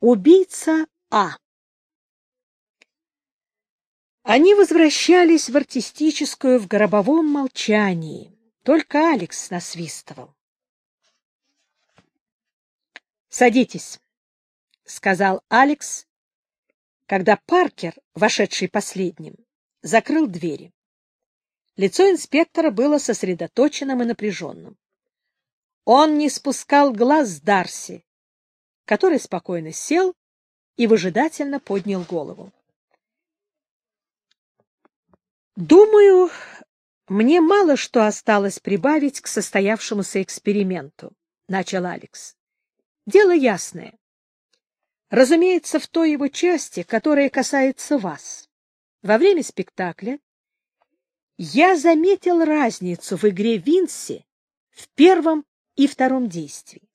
Убийца А. Они возвращались в артистическую в гробовом молчании. Только Алекс насвистывал. «Садитесь», — сказал Алекс, когда Паркер, вошедший последним, закрыл двери. Лицо инспектора было сосредоточенным и напряженным. Он не спускал глаз с Дарси, который спокойно сел и выжидательно поднял голову. Думаю, мне мало что осталось прибавить к состоявшемуся эксперименту, начал Алекс. Дело ясное. Разумеется, в той его части, которая касается вас. Во время спектакля я заметил разницу в игре Винси в первом и втором действии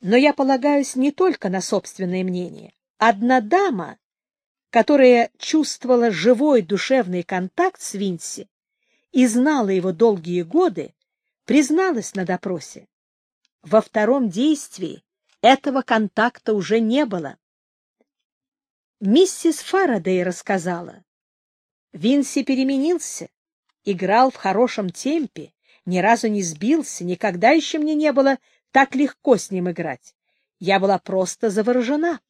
но я полагаюсь не только на собственное мнение. Одна дама, которая чувствовала живой душевный контакт с Винси и знала его долгие годы, призналась на допросе. Во втором действии этого контакта уже не было. Миссис Фарадей рассказала. Винси переменился, играл в хорошем темпе, ни разу не сбился, никогда еще мне не было так легко с ним играть. Я была просто заворожена.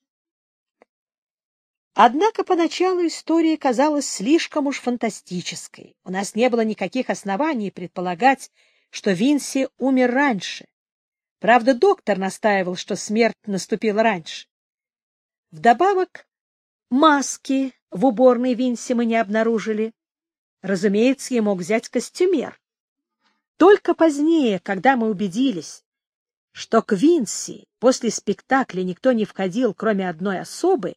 Однако поначалу история казалась слишком уж фантастической. У нас не было никаких оснований предполагать, что Винси умер раньше. Правда, доктор настаивал, что смерть наступила раньше. Вдобавок, маски в уборной Винси мы не обнаружили. Разумеется, я мог взять костюмер. Только позднее, когда мы убедились, что к Винси после спектакля никто не входил, кроме одной особы,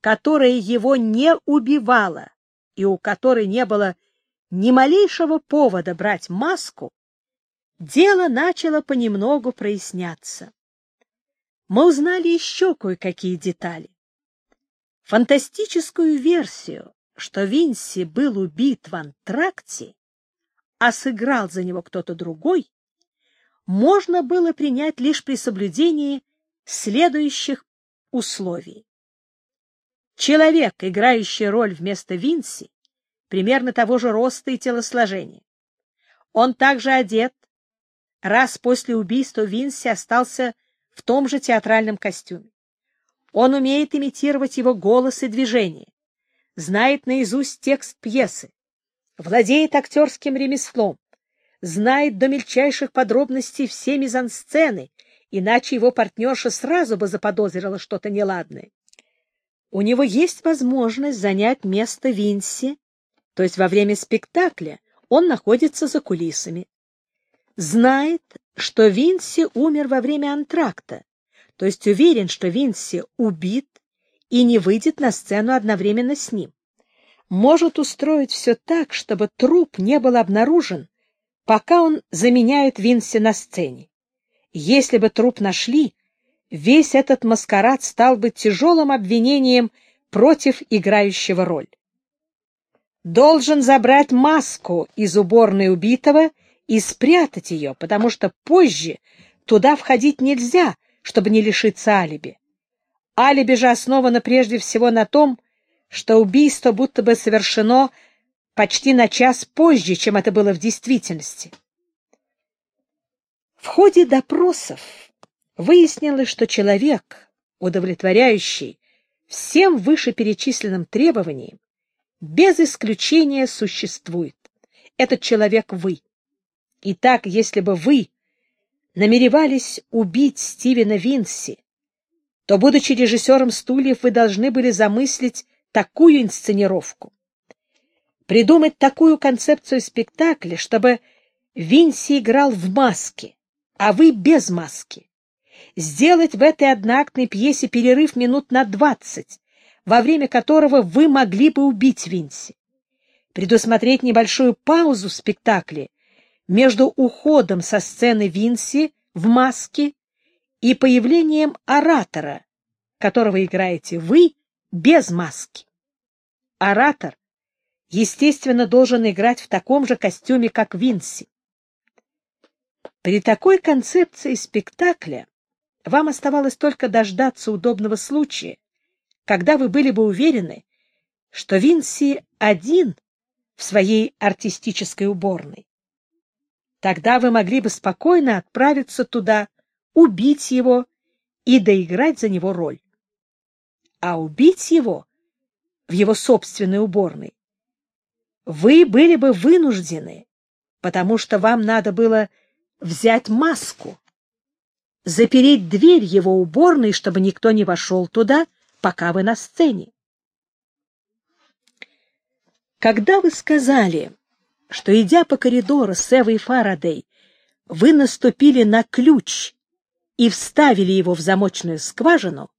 которая его не убивала и у которой не было ни малейшего повода брать маску, дело начало понемногу проясняться. Мы узнали еще кое-какие детали. Фантастическую версию, что Винси был убит в антракте, а сыграл за него кто-то другой, можно было принять лишь при соблюдении следующих условий. Человек, играющий роль вместо Винси, примерно того же роста и телосложения. Он также одет. Раз после убийства Винси остался в том же театральном костюме. Он умеет имитировать его голос и движение, знает наизусть текст пьесы, владеет актерским ремеслом, знает до мельчайших подробностей все мизансцены, иначе его партнерша сразу бы заподозрила что-то неладное. У него есть возможность занять место Винси, то есть во время спектакля он находится за кулисами. Знает, что Винси умер во время антракта, то есть уверен, что Винси убит и не выйдет на сцену одновременно с ним. Может устроить все так, чтобы труп не был обнаружен, пока он заменяет Винси на сцене. Если бы труп нашли, весь этот маскарад стал бы тяжелым обвинением против играющего роль. Должен забрать маску из уборной убитого и спрятать ее, потому что позже туда входить нельзя, чтобы не лишиться алиби. Алиби же основано прежде всего на том, что убийство будто бы совершено почти на час позже, чем это было в действительности. В ходе допросов выяснилось, что человек, удовлетворяющий всем вышеперечисленным требованиям, без исключения существует. Этот человек вы. Итак, если бы вы намеревались убить Стивена Винси, то, будучи режиссером «Стульев», вы должны были замыслить такую инсценировку, придумать такую концепцию спектакля, чтобы Винси играл в маске, а вы без маски. Сделать в этой одноактной пьесе перерыв минут на двадцать, во время которого вы могли бы убить Винси. Предусмотреть небольшую паузу в спектакле между уходом со сцены Винси в маске и появлением оратора, которого играете вы без маски. Оратор естественно, должен играть в таком же костюме, как Винси. При такой концепции спектакля вам оставалось только дождаться удобного случая, когда вы были бы уверены, что Винси один в своей артистической уборной. Тогда вы могли бы спокойно отправиться туда, убить его и доиграть за него роль. А убить его в его собственной уборной вы были бы вынуждены, потому что вам надо было взять маску, запереть дверь его уборной, чтобы никто не вошел туда, пока вы на сцене. Когда вы сказали, что, идя по коридору с Эвой Фарадей, вы наступили на ключ и вставили его в замочную скважину,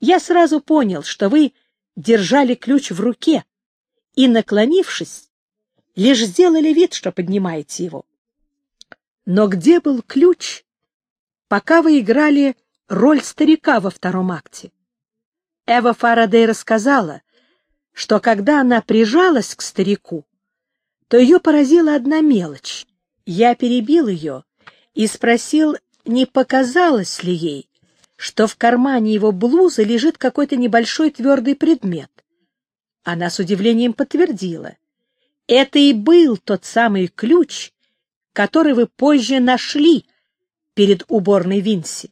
я сразу понял, что вы держали ключ в руке, и, наклонившись, лишь сделали вид, что поднимаете его. Но где был ключ, пока вы играли роль старика во втором акте? Эва Фарадей рассказала, что когда она прижалась к старику, то ее поразила одна мелочь. Я перебил ее и спросил, не показалось ли ей, что в кармане его блузы лежит какой-то небольшой твердый предмет. Она с удивлением подтвердила. «Это и был тот самый ключ, который вы позже нашли перед уборной Винси».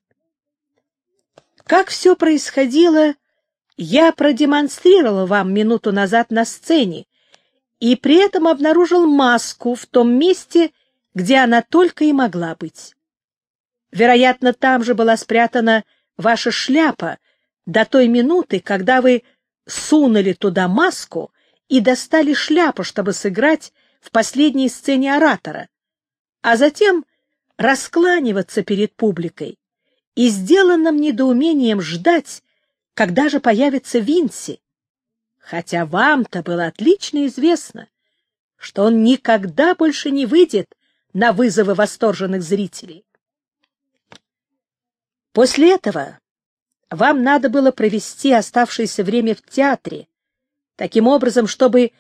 Как все происходило, я продемонстрировала вам минуту назад на сцене и при этом обнаружил маску в том месте, где она только и могла быть. Вероятно, там же была спрятана ваша шляпа до той минуты, когда вы сунули туда маску и достали шляпу, чтобы сыграть в последней сцене оратора, а затем раскланиваться перед публикой и сделанным недоумением ждать, когда же появится Винси. Хотя вам-то было отлично известно, что он никогда больше не выйдет на вызовы восторженных зрителей. После этого вам надо было провести оставшееся время в театре, таким образом, чтобы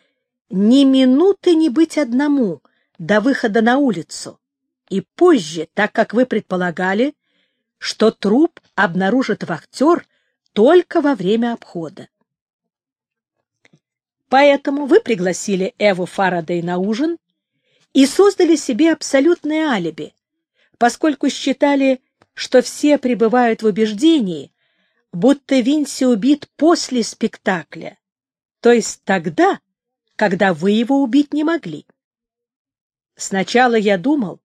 ни минуты не быть одному до выхода на улицу, и позже, так как вы предполагали, что труп обнаружит вахтер только во время обхода. Поэтому вы пригласили Эву Фарадей на ужин и создали себе абсолютное алиби, поскольку считали, что все пребывают в убеждении, будто Винси убит после спектакля, то есть тогда, когда вы его убить не могли. Сначала я думал,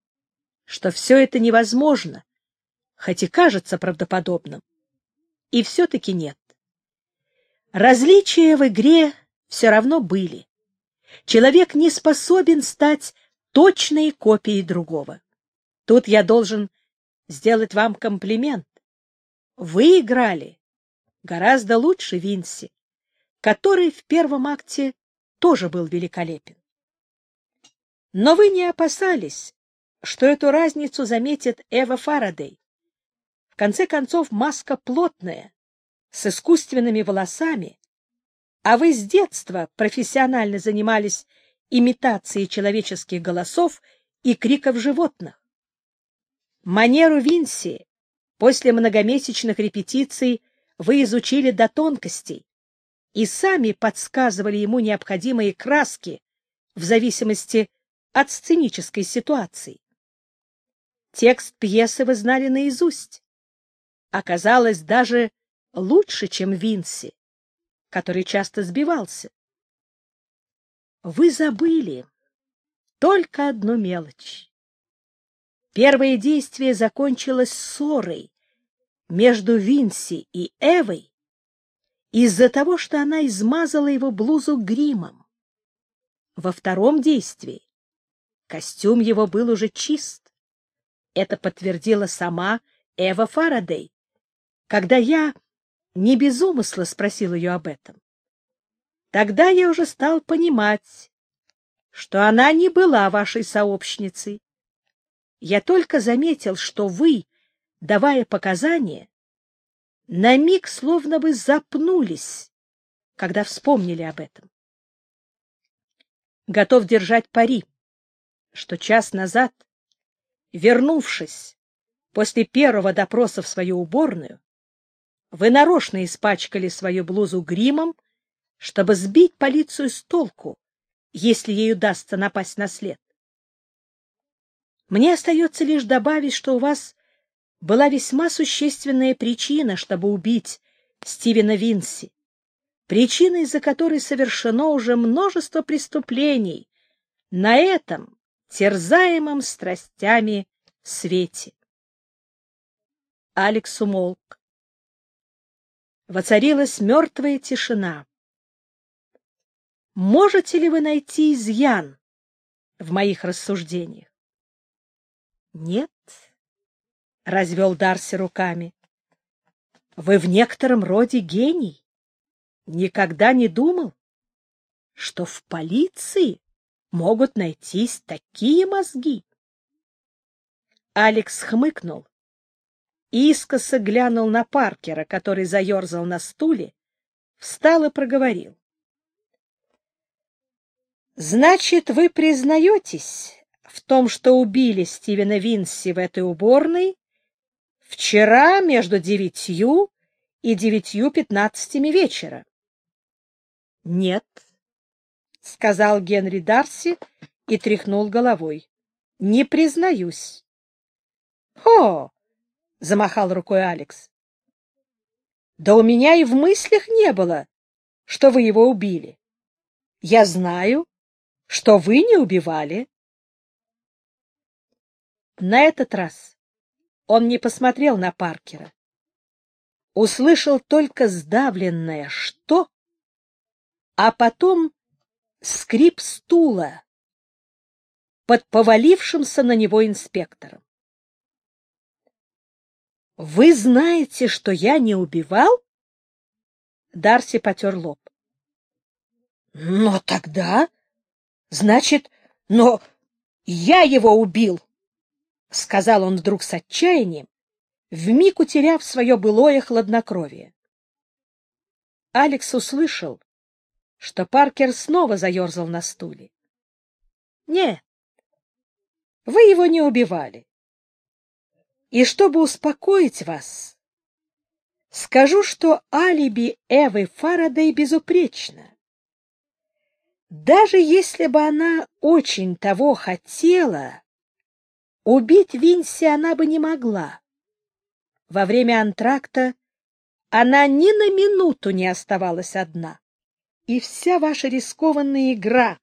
что все это невозможно, хоть и кажется правдоподобным. И все-таки нет. Различия в игре все равно были. Человек не способен стать точной копией другого. Тут я должен сделать вам комплимент. Вы играли гораздо лучше Винси, который в первом акте тоже был великолепен. Но вы не опасались, что эту разницу заметит Эва Фарадей. В конце концов, маска плотная, с искусственными волосами, а вы с детства профессионально занимались имитацией человеческих голосов и криков животных. Манеру Винси после многомесячных репетиций вы изучили до тонкостей и сами подсказывали ему необходимые краски в зависимости от сценической ситуации. Текст пьесы вы знали наизусть. Оказалось, даже лучше, чем Винси, который часто сбивался. Вы забыли только одну мелочь. Первое действие закончилось ссорой, между Винси и Эвой из-за того, что она измазала его блузу гримом. Во втором действии костюм его был уже чист. Это подтвердила сама Эва Фарадей, когда я не без умысла спросил ее об этом. Тогда я уже стал понимать, что она не была вашей сообщницей. Я только заметил, что вы давая показания, на миг словно бы запнулись, когда вспомнили об этом. Готов держать пари, что час назад, вернувшись после первого допроса в свою уборную, вы нарочно испачкали свою блузу гримом, чтобы сбить полицию с толку, если ей удастся напасть на след. Мне остается лишь добавить, что у вас была весьма существенная причина, чтобы убить Стивена Винси, причина, из-за которой совершено уже множество преступлений на этом терзаемом страстями свете. Алекс умолк. Воцарилась мертвая тишина. Можете ли вы найти изъян в моих рассуждениях? Нет развел Дарси руками. Вы в некотором роде гений. Никогда не думал, что в полиции могут найтись такие мозги. Алекс хмыкнул искоса глянул на Паркера, который заерзал на стуле, встал и проговорил. «Значит, вы признаетесь в том, что убили Стивена Винси в этой уборной вчера между девятью и девятью пятнадцатими вечера. — Нет, — сказал Генри Дарси и тряхнул головой. — Не признаюсь. — Хо, — замахал рукой Алекс. — Да у меня и в мыслях не было, что вы его убили. Я знаю, что вы не убивали. На этот раз он не посмотрел на Паркера. Услышал только сдавленное «что?», а потом скрип стула под повалившимся на него инспектором. «Вы знаете, что я не убивал?» Дарси потер лоб. «Но тогда...» «Значит, но я его убил!» сказал он вдруг с отчаянием, вмиг утеряв свое былое хладнокровие. Алекс услышал, что Паркер снова заерзал на стуле. — Нет, вы его не убивали. И чтобы успокоить вас, скажу, что алиби Эвы Фарадей безупречно. Даже если бы она очень того хотела, Убить Винси она бы не могла. Во время антракта она ни на минуту не оставалась одна. И вся ваша рискованная игра,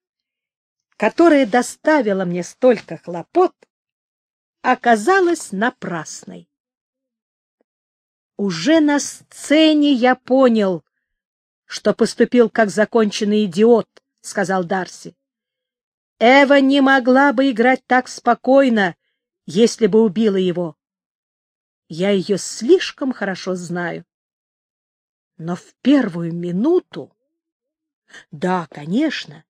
которая доставила мне столько хлопот, оказалась напрасной. Уже на сцене я понял, что поступил как законченный идиот, — сказал Дарси. Эва не могла бы играть так спокойно, если бы убила его. Я ее слишком хорошо знаю. Но в первую минуту... Да, конечно.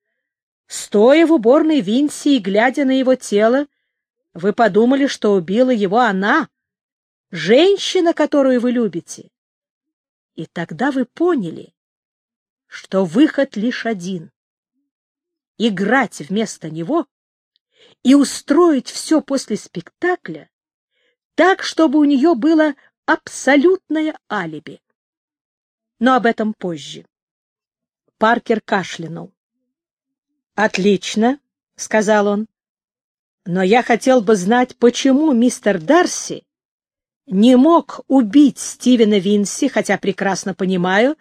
Стоя в уборной Винси и глядя на его тело, вы подумали, что убила его она, женщина, которую вы любите. И тогда вы поняли, что выход лишь один — играть вместо него и устроить все после спектакля так, чтобы у нее было абсолютное алиби. Но об этом позже. Паркер кашлянул. «Отлично», — сказал он. «Но я хотел бы знать, почему мистер Дарси не мог убить Стивена Винси, хотя прекрасно понимаю,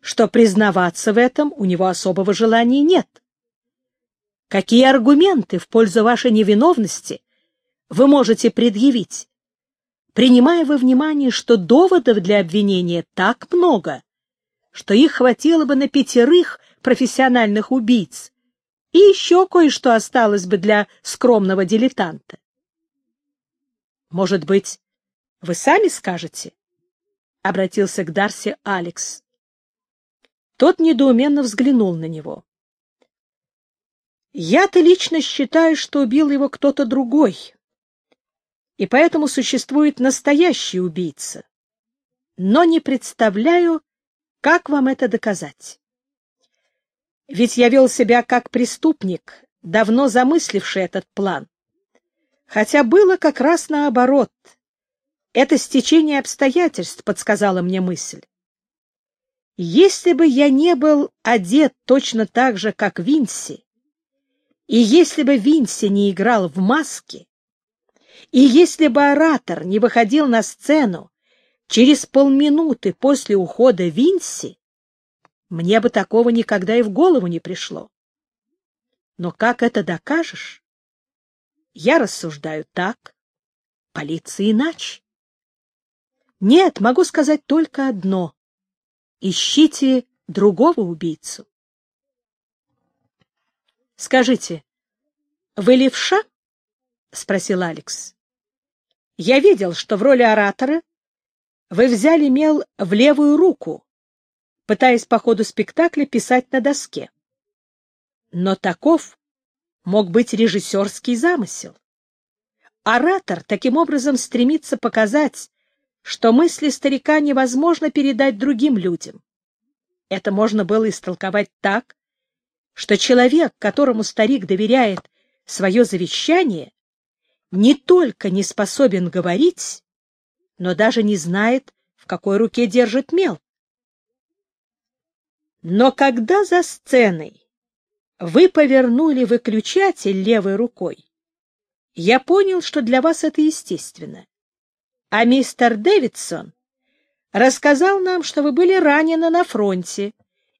что признаваться в этом у него особого желания нет». Какие аргументы в пользу вашей невиновности вы можете предъявить, принимая во внимание, что доводов для обвинения так много, что их хватило бы на пятерых профессиональных убийц, и еще кое-что осталось бы для скромного дилетанта. Может быть, вы сами скажете? — обратился к Дарси Алекс. Тот недоуменно взглянул на него. Я-то лично считаю, что убил его кто-то другой. И поэтому существует настоящий убийца. Но не представляю, как вам это доказать. Ведь я вел себя как преступник, давно замысливший этот план. Хотя было как раз наоборот. Это стечение обстоятельств подсказала мне мысль. Если бы я не был одет точно так же, как Винси, и если бы Винси не играл в маске, и если бы оратор не выходил на сцену через полминуты после ухода Винси, мне бы такого никогда и в голову не пришло. Но как это докажешь? Я рассуждаю так, полиция иначе. Нет, могу сказать только одно. Ищите другого убийцу. Скажите, вы левша? — спросил Алекс. — Я видел, что в роли оратора вы взяли мел в левую руку, пытаясь по ходу спектакля писать на доске. Но таков мог быть режиссерский замысел. Оратор таким образом стремится показать, что мысли старика невозможно передать другим людям. Это можно было истолковать так, что человек, которому старик доверяет свое завещание, не только не способен говорить, но даже не знает, в какой руке держит мел. Но когда за сценой вы повернули выключатель левой рукой, я понял, что для вас это естественно. А мистер Дэвидсон рассказал нам, что вы были ранены на фронте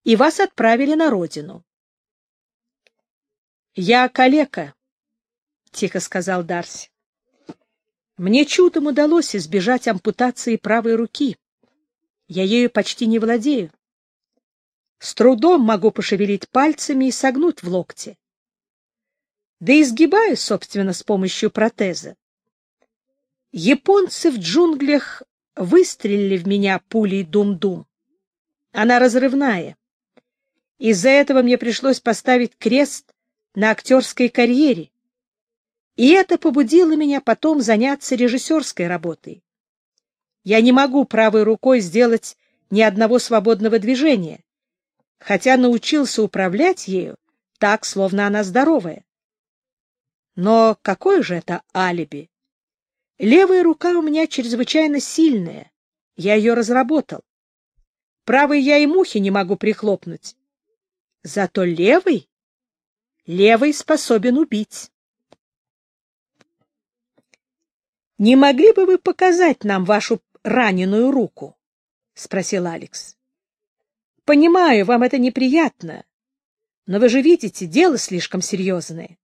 и вас отправили на родину. Я калека, — тихо сказал Дарси. Мне чудом удалось избежать ампутации правой руки. Я ею почти не владею. С трудом могу пошевелить пальцами и согнуть в локте. Да и сгибаю, собственно, с помощью протеза. Японцы в джунглях выстрелили в меня пулей дум-дум. Она разрывная. Из-за этого мне пришлось поставить крест на актерской карьере. И это побудило меня потом заняться режиссерской работой. Я не могу правой рукой сделать ни одного свободного движения, хотя научился управлять ею так, словно она здоровая. Но какое же это алиби? Левая рука у меня чрезвычайно сильная, я ее разработал. Правой я и мухи не могу прихлопнуть. Зато левый левый способен убить. — Не могли бы вы показать нам вашу раненую руку? — спросил Алекс. — Понимаю, вам это неприятно, но вы же видите, дело слишком серьезное.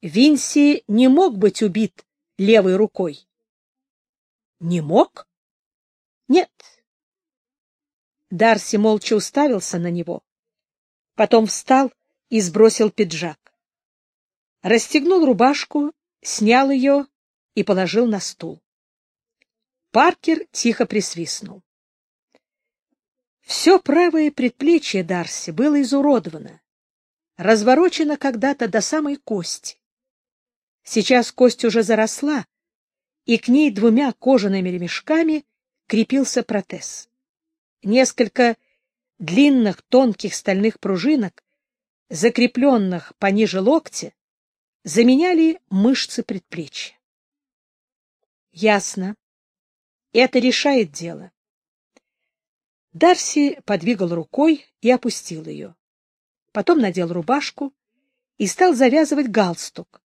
Винси не мог быть убит левой рукой. — Не мог? — Нет. Дарси молча уставился на него. Потом встал из бросил пиджак. Расстегнул рубашку, снял ее и положил на стул. Паркер тихо присвистнул. Все правое предплечье Дарси было изуродовано, разворочено когда-то до самой кости. Сейчас кость уже заросла, и к ней двумя кожаными ремешками крепился протез. Несколько длинных тонких стальных пружинок закрепленных пониже локтя, заменяли мышцы предплечья. Ясно. Это решает дело. Дарси подвигал рукой и опустил ее. Потом надел рубашку и стал завязывать галстук.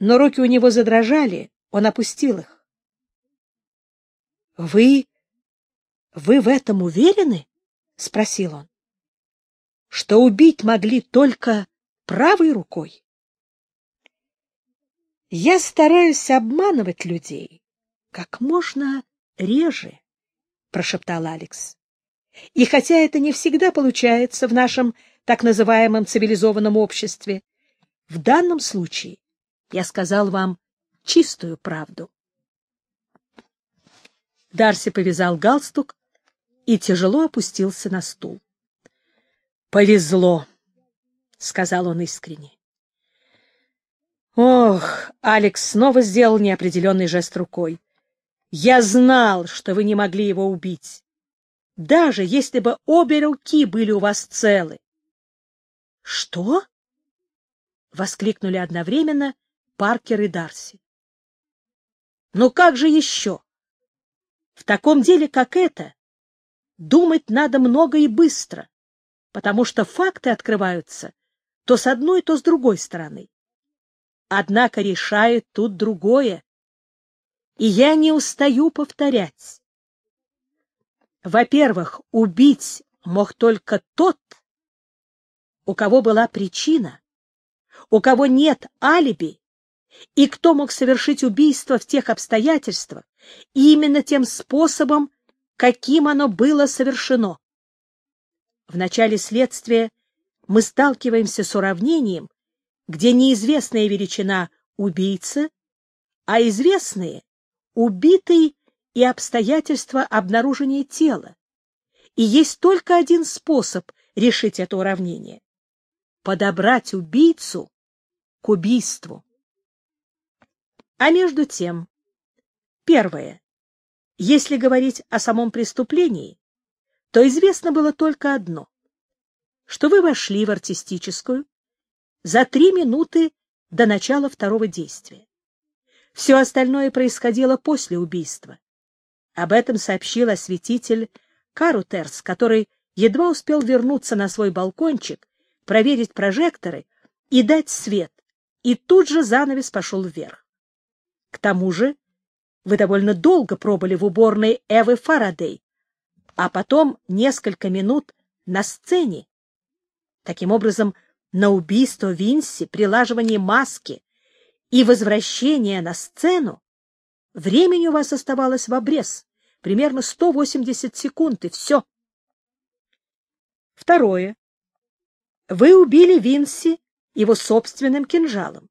Но руки у него задрожали, он опустил их. — Вы... вы в этом уверены? — спросил он что убить могли только правой рукой. Я стараюсь обманывать людей как можно реже, прошептал Алекс. И хотя это не всегда получается в нашем так называемом цивилизованном обществе, в данном случае я сказал вам чистую правду. Дарси повязал галстук и тяжело опустился на стул повезло, — сказал он искренне. Ох, Алекс снова сделал неопределенный жест рукой. Я знал, что вы не могли его убить. Даже если бы обе руки были у вас целы. Что? Воскликнули одновременно Паркер и Дарси. Ну как же еще? В таком деле, как это, думать надо много и быстро потому что факты открываются то с одной, то с другой стороны. Однако решает тут другое. И я не устаю повторять. Во-первых, убить мог только тот, у кого была причина, у кого нет алиби, и кто мог совершить убийство в тех обстоятельствах, именно тем способом, каким оно было совершено. В начале следствия мы сталкиваемся с уравнением, где неизвестная величина — убийца, а известные — убитый и обстоятельства обнаружения тела. И есть только один способ решить это уравнение — подобрать убийцу к убийству. А между тем, первое, если говорить о самом преступлении, то известно было только одно, что вы вошли в артистическую за три минуты до начала второго действия. Все остальное происходило после убийства. Об этом сообщил осветитель Карутерс, который едва успел вернуться на свой балкончик, проверить прожекторы и дать свет, и тут же занавес пошел вверх. К тому же вы довольно долго пробыли в уборной Эвы Фарадей, а потом несколько минут на сцене. Таким образом, на убийство Винси, прилаживание маски и возвращение на сцену времени у вас оставалось в обрез, примерно 180 секунд, и все. Второе. Вы убили Винси его собственным кинжалом.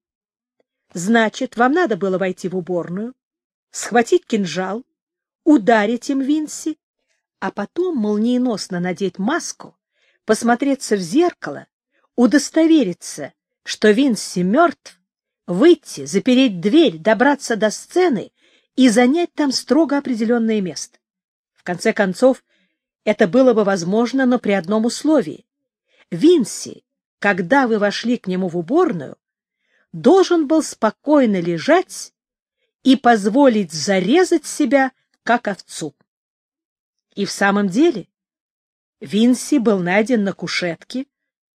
Значит, вам надо было войти в уборную, схватить кинжал, ударить им Винси а потом молниеносно надеть маску, посмотреться в зеркало, удостовериться, что Винси мертв, выйти, запереть дверь, добраться до сцены и занять там строго определенное место. В конце концов, это было бы возможно, но при одном условии. Винси, когда вы вошли к нему в уборную, должен был спокойно лежать и позволить зарезать себя, как овцу. И в самом деле Винси был найден на кушетке.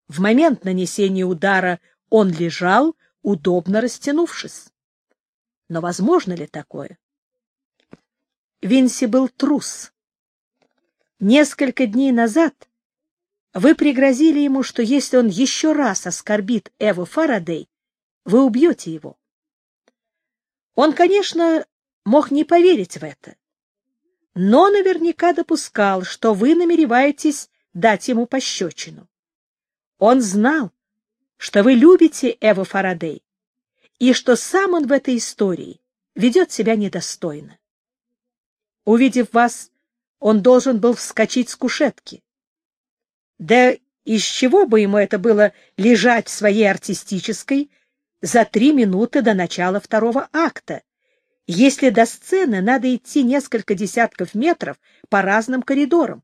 В момент нанесения удара он лежал, удобно растянувшись. Но возможно ли такое? Винси был трус. Несколько дней назад вы пригрозили ему, что если он еще раз оскорбит Эву Фарадей, вы убьете его. Он, конечно, мог не поверить в это, но наверняка допускал, что вы намереваетесь дать ему пощечину. Он знал, что вы любите Эву Фарадей и что сам он в этой истории ведет себя недостойно. Увидев вас, он должен был вскочить с кушетки. Да из чего бы ему это было лежать в своей артистической за три минуты до начала второго акта, если до сцены надо идти несколько десятков метров по разным коридорам.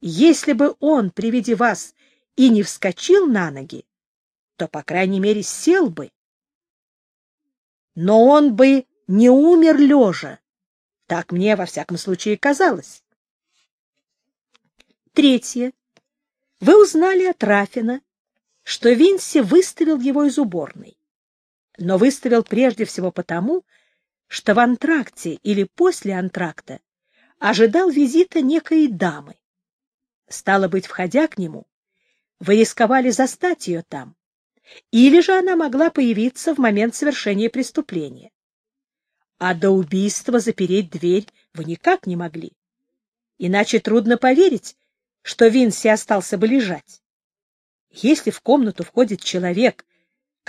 Если бы он при виде вас и не вскочил на ноги, то, по крайней мере, сел бы. Но он бы не умер лежа. Так мне, во всяком случае, казалось. Третье. Вы узнали от Рафина, что Винси выставил его из уборной. Но выставил прежде всего потому, что что в антракте или после антракта ожидал визита некой дамы. Стало быть, входя к нему, вы рисковали застать ее там, или же она могла появиться в момент совершения преступления. А до убийства запереть дверь вы никак не могли. Иначе трудно поверить, что Винси остался бы лежать. Если в комнату входит человек,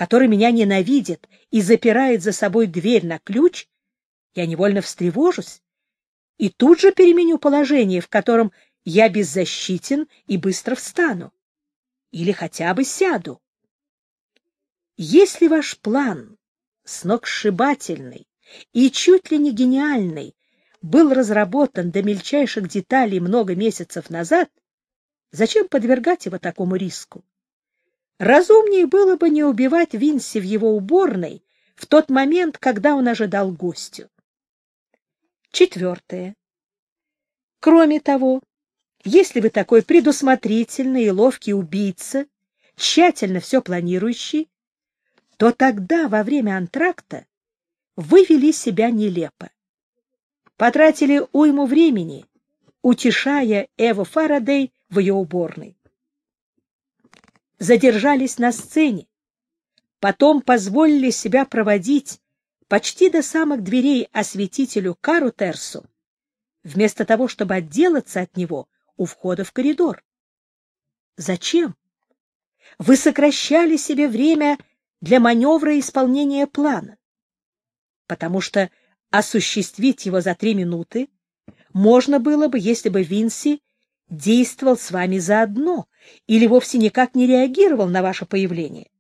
который меня ненавидит и запирает за собой дверь на ключ, я невольно встревожусь и тут же переменю положение, в котором я беззащитен и быстро встану. Или хотя бы сяду. Если ваш план сногсшибательный и чуть ли не гениальный был разработан до мельчайших деталей много месяцев назад, зачем подвергать его такому риску? Разумнее было бы не убивать Винси в его уборной в тот момент, когда он ожидал гостю. Четвертое. Кроме того, если вы такой предусмотрительный и ловкий убийца, тщательно все планирующий, то тогда во время антракта вы вели себя нелепо. Потратили уйму времени, утешая Эву Фарадей в ее уборной задержались на сцене, потом позволили себя проводить почти до самых дверей осветителю Кару Терсу, вместо того, чтобы отделаться от него у входа в коридор. Зачем? Вы сокращали себе время для маневра исполнения плана, потому что осуществить его за три минуты можно было бы, если бы Винси действовал с вами заодно или вовсе никак не реагировал на ваше появление.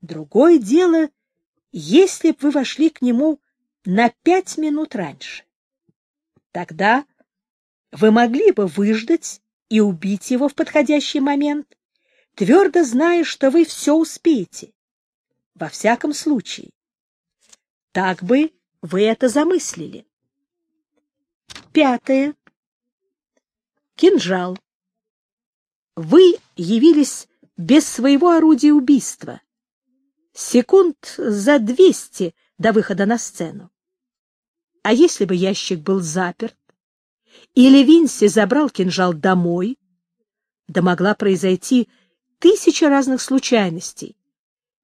Другое дело, если бы вы вошли к нему на пять минут раньше. Тогда вы могли бы выждать и убить его в подходящий момент, твердо зная, что вы все успеете. Во всяком случае, так бы вы это замыслили. Пятое кинжал. Вы явились без своего орудия убийства. Секунд за двести до выхода на сцену. А если бы ящик был заперт, или Винси забрал кинжал домой, да могла произойти тысяча разных случайностей.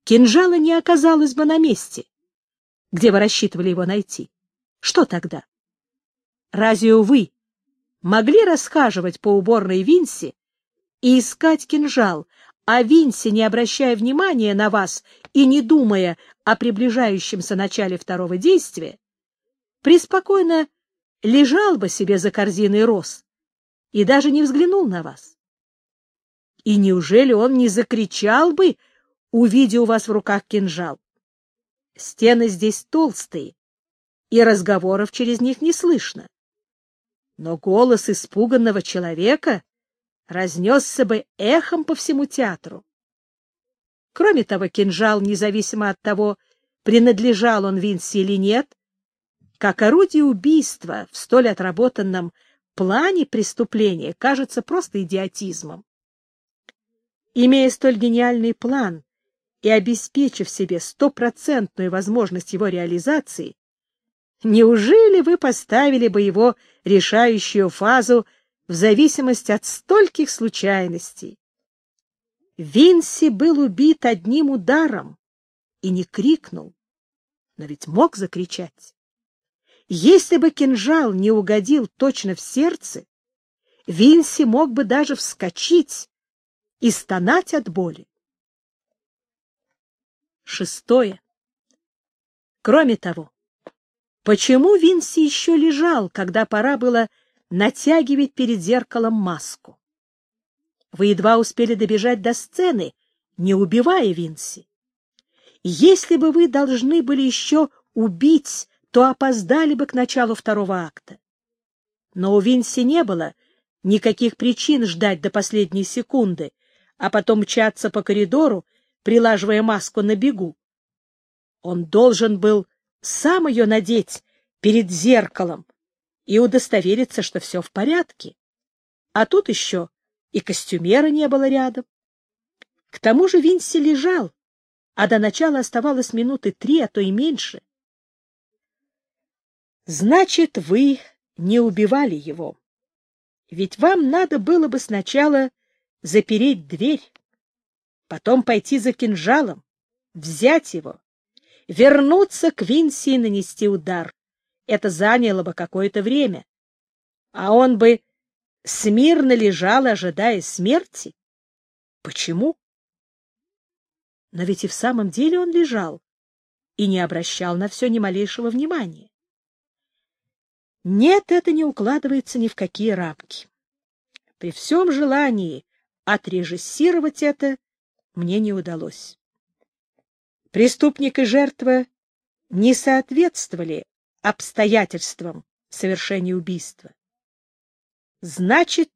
Кинжала не оказалось бы на месте, где вы рассчитывали его найти. Что тогда? Разве, увы, могли расхаживать по уборной Винси и искать кинжал, а Винси, не обращая внимания на вас и не думая о приближающемся начале второго действия, преспокойно лежал бы себе за корзиной роз и даже не взглянул на вас. И неужели он не закричал бы, увидя у вас в руках кинжал? Стены здесь толстые, и разговоров через них не слышно но голос испуганного человека разнесся бы эхом по всему театру. Кроме того, кинжал, независимо от того, принадлежал он Винси или нет, как орудие убийства в столь отработанном плане преступления кажется просто идиотизмом. Имея столь гениальный план и обеспечив себе стопроцентную возможность его реализации, Неужели вы поставили бы его решающую фазу в зависимости от стольких случайностей? Винси был убит одним ударом и не крикнул, но ведь мог закричать. Если бы кинжал не угодил точно в сердце, Винси мог бы даже вскочить и стонать от боли. Шестое. Кроме того, Почему Винси еще лежал, когда пора было натягивать перед зеркалом маску? Вы едва успели добежать до сцены, не убивая Винси. Если бы вы должны были еще убить, то опоздали бы к началу второго акта. Но у Винси не было никаких причин ждать до последней секунды, а потом мчаться по коридору, прилаживая маску на бегу. Он должен был сам ее надеть перед зеркалом и удостовериться, что все в порядке. А тут еще и костюмера не было рядом. К тому же Винси лежал, а до начала оставалось минуты три, а то и меньше. Значит, вы не убивали его. Ведь вам надо было бы сначала запереть дверь, потом пойти за кинжалом, взять его, вернуться к Винси и нанести удар. Это заняло бы какое-то время. А он бы смирно лежал, ожидая смерти. Почему? Но ведь и в самом деле он лежал и не обращал на все ни малейшего внимания. Нет, это не укладывается ни в какие рамки. При всем желании отрежиссировать это мне не удалось. Преступник и жертва не соответствовали обстоятельствам совершения убийства. Значит,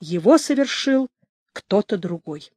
его совершил кто-то другой.